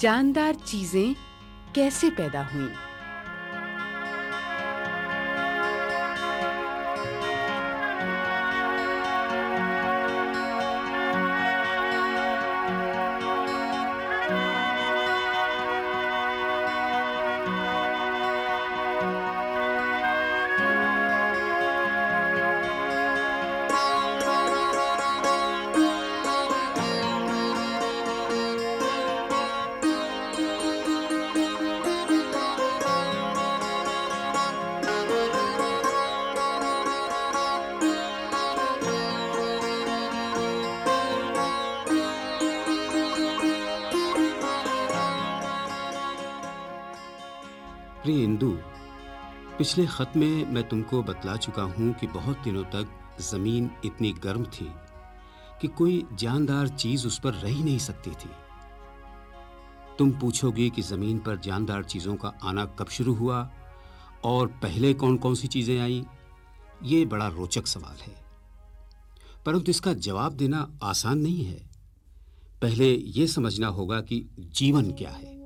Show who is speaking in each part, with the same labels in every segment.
Speaker 1: जानदार चीज़ें कैसे पैदा हुईं?
Speaker 2: प्रिय इंदु, पिछले खत में मैं तुमको बतला चुका हूँ कि बहुत दिनों तक ज़मीन इतनी गर्म थी कि कोई जानदार चीज़ उस पर रह नहीं सकती थी। तुम पूछोगे कि ज़मीन पर जानदार चीज़ों का आना कब शुरू हुआ और पहले कौन-कौन सी चीज़ें आईं? ये बड़ा रोचक सवाल है। परंतु इसका जवाब देना आसान नहीं है। पहले यह समझना होगा कि जीवन क्या है।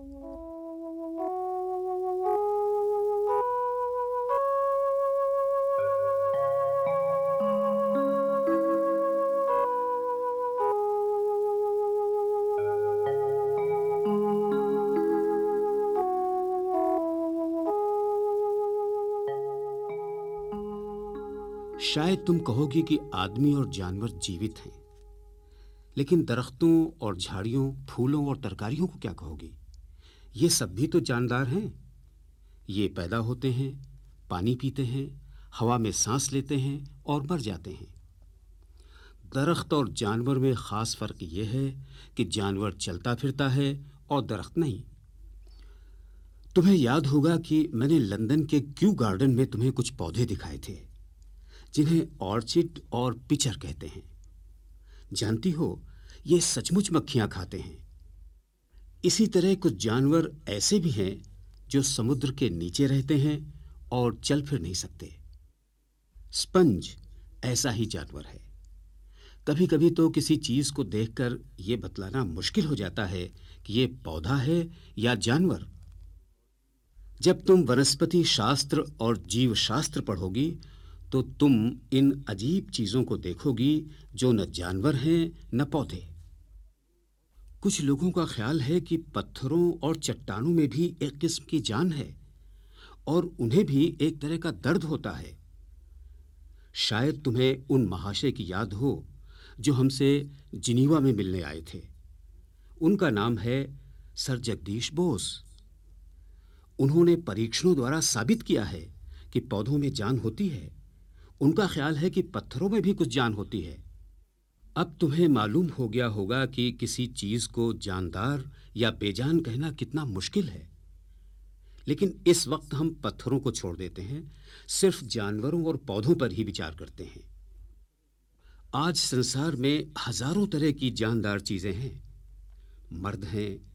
Speaker 2: शायद तुम कहोगे कि आदमी और जानवर जीवित हैं, लेकिन दरख्तों और झाड़ियों, फूलों और तरकारियों को क्या कहोगे? ये सब भी तो जानदार हैं। ये पैदा होते हैं, पानी पीते हैं, हवा में सांस लेते हैं और मर जाते हैं। दरख्त और जानवर में खास फ़र्क यह है कि जानवर चलता फिरता है और दरख्त नहीं। तुम्हें याद होगा कि मैंने लंदन के क्यू गार्डन में तुम्हें कुछ पौधे दिखाए थे। जिन्हें ऑर्चिड और पिचर कहते हैं। जानती हो, ये सचमुच मक्खियाँ खाते हैं। इसी तरह कुछ जानवर ऐसे भी हैं जो समुद्र के नीचे रहते हैं और चल फिर नहीं सकते। स्पंज ऐसा ही जानवर है। कभी-कभी तो किसी चीज़ को देखकर यह बतलाना मुश्किल हो जाता है कि यह पौधा है या जानवर। जब तुम वनस्पति शास्त्र और जीव शास्त्र पढ़ोगी तो तुम इन अजीब चीज़ों को देखोगी जो न जानवर हैं, न पौधे। कुछ लोगों का ख्याल है कि पत्थरों और चट्टानों में भी एक किस्म की जान है और उन्हें भी एक तरह का दर्द होता है। शायद तुम्हें उन महाशय की याद हो जो हमसे जिनीवा में मिलने आए थे। उनका नाम है सर जगदीश बोस। उन्होंने परीक्षणों द्वारा साबित किया है कि पौधों में जान होती है। उनका ख्याल है कि पत्थरों में भी कुछ जान होती है। अब तुम्हें मालूम हो गया होगा कि किसी चीज़ को जानदार या बेजान कहना कितना मुश्किल है। लेकिन इस वक्त हम पत्थरों को छोड़ देते हैं, सिर्फ़ जानवरों और पौधों पर ही विचार करते हैं। आज संसार में हज़ारों तरह की जानदार चीज़ें हैं। मर्द हैं,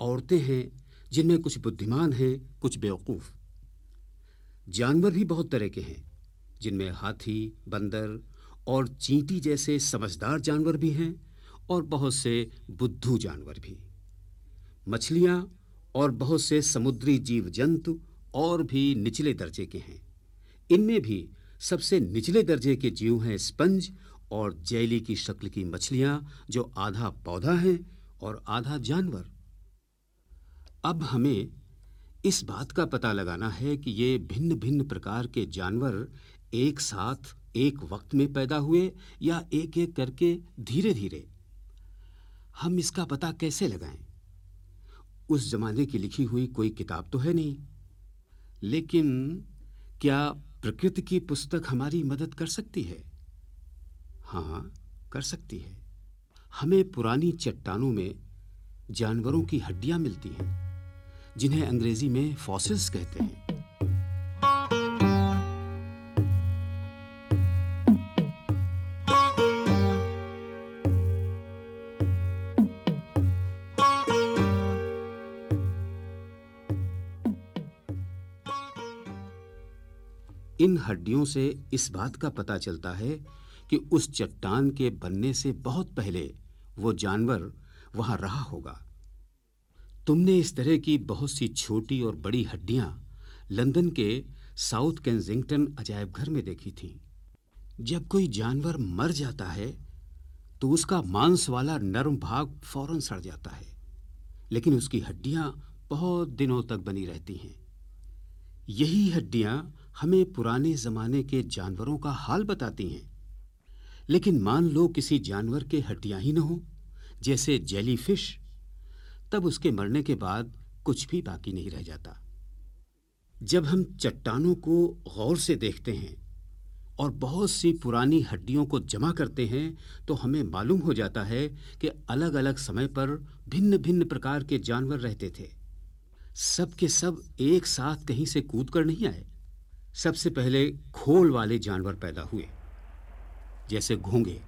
Speaker 2: औरतें हैं, जिनमें कुछ बुद्धिमान हैं, कुछ बेवकूफ़। जानवर भी बहुत तरह के हैं। जिनमें हाथी, बंदर और चींटी जैसे समझदार जानवर भी हैं और बहुत से बुद्धू जानवर भी। मछलियाँ और बहुत से समुद्री जीव जंतु और भी निचले दर्जे के हैं। इनमें भी सबसे निचले दर्जे के जीव हैं स्पंज और जैली की शक्ल की मछलियाँ जो आधा पौधा हैं और आधा जानवर। अब हमें इस बात का पता लगाना है कि ये भिन्न-भिन्न प्रकार के जानवर एक साथ एक वक्त में पैदा हुए या एक-एक करके धीरे-धीरे। हम इसका पता कैसे लगाएँ? उस जमाने की लिखी हुई कोई किताब तो है नहीं। लेकिन क्या प्रकृति की पुस्तक हमारी मदद कर सकती है? हाँ, कर सकती है। हमें पुरानी चट्टानों में जानवरों की हड्डियाँ मिलती हैं, जिन्हें अंग्रेज़ी में फॉसिल्स कहते हैं। इन हड्डियों से इस बात का पता चलता है कि उस चट्टान के बनने से बहुत पहले वो जानवर वहाँ रहा होगा। तुमने इस तरह की बहुत सी छोटी और बड़ी हड्डियाँ लंदन के साउथ केंजिंगटन अजायब घर में देखी थीं। जब कोई जानवर मर जाता है तो उसका मांस वाला नर्म भाग फ़ौरन सड़ जाता है, लेकिन उसकी हड्डियाँ बहुत दिनों तक बनी रहती हैं। यही हड्डियाँ हमें पुराने जमाने के जानवरों का हाल बताती हैं। लेकिन मान लो किसी जानवर के हड्डियाँ ही न हो, जैसे जेलीफिश तब उसके मरने के बाद कुछ भी बाकी नहीं रह जाता। जब हम चट्टानों को गौर से देखते हैं और बहुत सी पुरानी हड्डियों को जमा करते हैं तो हमें मालूम हो जाता है कि अलग अलग समय पर भिन्न भिन्न प्रकार के जानवर रहते थे। सब के सब एक साथ कहीं से कूद कर नहीं आए। सबसे पहले खोल वाले जानवर पैदा हुए, जैसे घोंगे।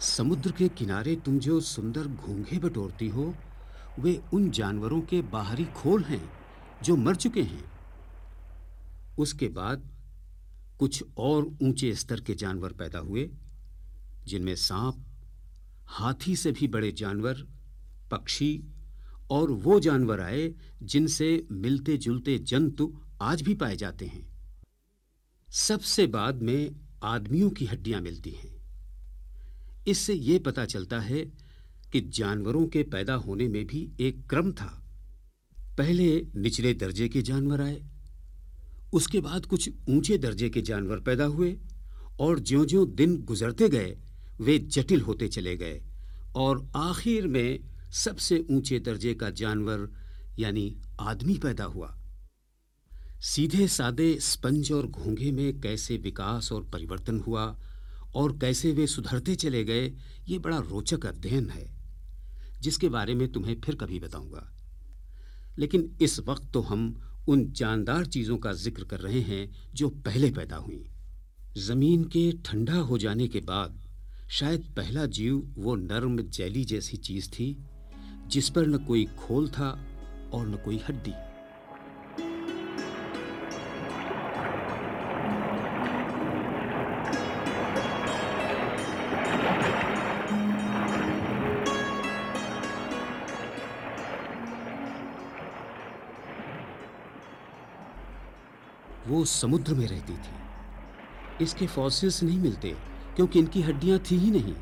Speaker 2: समुद्र के किनारे तुम जो सुंदर घोंघे बटोरती हो, वे उन जानवरों के बाहरी खोल हैं जो मर चुके हैं। उसके बाद कुछ और ऊँचे स्तर के जानवर पैदा हुए जिनमें सांप, हाथी से भी बड़े जानवर, पक्षी और वो जानवर आए जिनसे मिलते जुलते जंतु आज भी पाए जाते हैं। सबसे बाद में आदमियों की हड्डियाँ मिलती हैं। इससे यह पता चलता है कि जानवरों के पैदा होने में भी एक क्रम था। पहले निचले दर्जे के जानवर आए, उसके बाद कुछ ऊँचे दर्जे के जानवर पैदा हुए और ज्यो-ज्यों दिन गुजरते गए वे जटिल होते चले गए और आखिर में सबसे ऊँचे दर्जे का जानवर, यानी आदमी पैदा हुआ। सीधे सादे स्पंज और घोंघे में कैसे विकास और परिवर्तन हुआ और कैसे वे सुधरते चले गए, ये बड़ा रोचक अध्ययन है, जिसके बारे में तुम्हें फिर कभी बताऊँगा। लेकिन इस वक्त तो हम उन जानदार चीज़ों का ज़िक्र कर रहे हैं जो पहले पैदा हुई। ज़मीन के ठंडा हो जाने के बाद शायद पहला जीव वो नर्म जैली जैसी चीज़ थी, जिस पर न कोई खोल था और न कोई हड्डी। वो समुद्र में रहती थी। इसके फॉसिल्स नहीं मिलते। क्योंकि इनकी हड्डियाँ थी ही नहीं।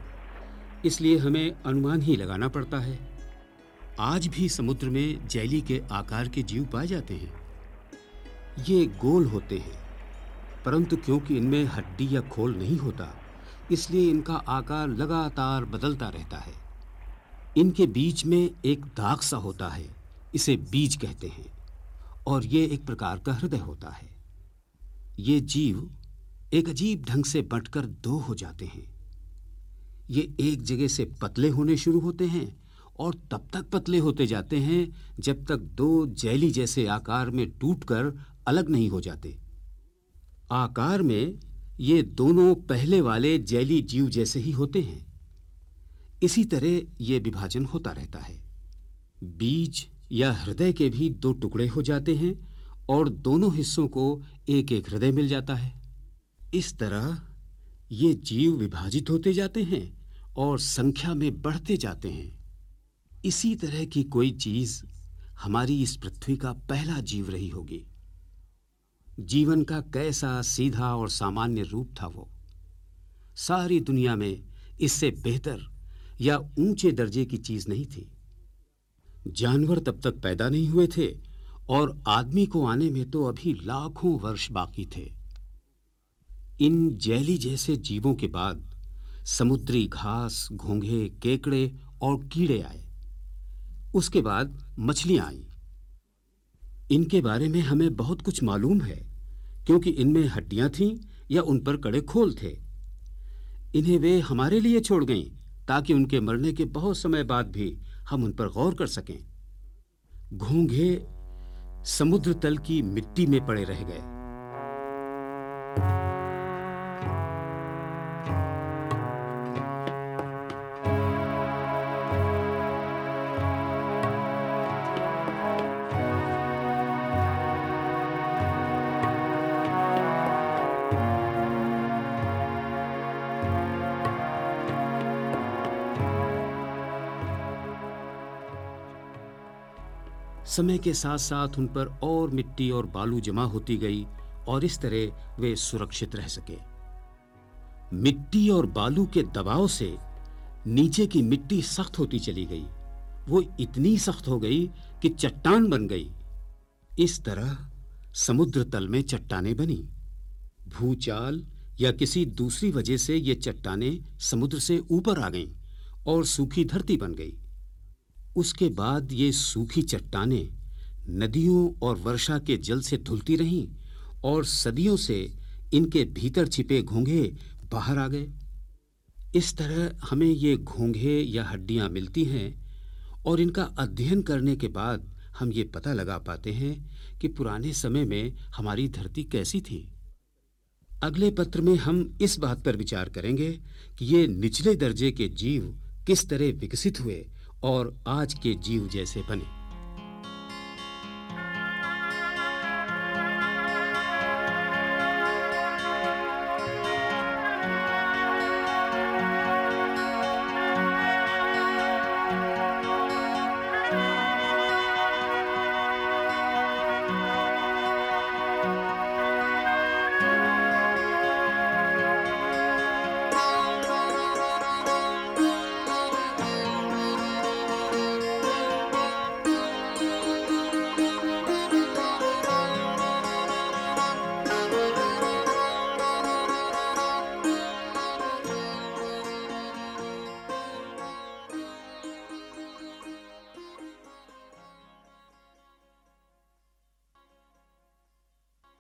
Speaker 2: इसलिए हमें अनुमान ही लगाना पड़ता है। आज भी समुद्र में जैली के आकार के जीव पाए जाते हैं। ये गोल होते हैं, परंतु क्योंकि इनमें हड्डी या खोल नहीं होता, इसलिए इनका आकार लगातार बदलता रहता है। इनके बीच में एक दाग सा होता है, इसे बीज कहते हैं, और ये एक प्रकार का हृदय होता है। ये जीव एक अजीब ढंग से बंटकर दो हो जाते हैं। ये एक जगह से पतले होने शुरू होते हैं और तब तक पतले होते जाते हैं जब तक दो जैली जैसे आकार में टूटकर अलग नहीं हो जाते। आकार में ये दोनों पहले वाले जैली जीव जैसे ही होते हैं। इसी तरह ये विभाजन होता रहता है। बीज या हृदय के भी दो टुकड़े हो जाते हैं और दोनों हिस्सों को एक एक हृदय मिल जाता है। इस तरह ये जीव विभाजित होते जाते हैं और संख्या में बढ़ते जाते हैं। इसी तरह की कोई चीज़ हमारी इस पृथ्वी का पहला जीव रही होगी। जीवन का कैसा सीधा और सामान्य रूप था वो। सारी दुनिया में इससे बेहतर या ऊँचे दर्जे की चीज़ नहीं थी। जानवर तब तक पैदा नहीं हुए थे और आदमी को आने में तो अभी लाखों वर्ष बाकी थे। इन जैली जैसे जीवों के बाद समुद्री घास, घोंघे, केकड़े और कीड़े आए। उसके बाद मछलियाँ आईं। इनके बारे में हमें बहुत कुछ मालूम है, क्योंकि इनमें हड्डियाँ थीं या उन पर कड़े खोल थे। इन्हें वे हमारे लिए छोड़ गईं, ताकि उनके मरने के बहुत समय बाद भी हम उन पर गौर कर सकें। घोंघे समुद्र तल की मिट्टी में पड़े रह गए। समय के साथ साथ उन पर और मिट्टी और बालू जमा होती गई और इस तरह वे सुरक्षित रह सके। मिट्टी और बालू के दबाव से नीचे की मिट्टी सख्त होती चली गई। वो इतनी सख्त हो गई कि चट्टान बन गई। इस तरह समुद्र तल में चट्टाने बनी। भूचाल या किसी दूसरी वजह से ये चट्टाने समुद्र से ऊपर आ गईं और सूखी धरती बन गई। उसके बाद ये सूखी चट्टानें नदियों और वर्षा के जल से धुलती रहीं और सदियों से इनके भीतर छिपे घोंघे बाहर आ गए। इस तरह हमें ये घोंघे या हड्डियाँ मिलती हैं और इनका अध्ययन करने के बाद हम ये पता लगा पाते हैं कि पुराने समय में हमारी धरती कैसी थी। अगले पत्र में हम इस बात पर विचार करेंगे कि ये निचले दर्जे के जीव किस तरह विकसित हुए और आज के जीव जैसे बने।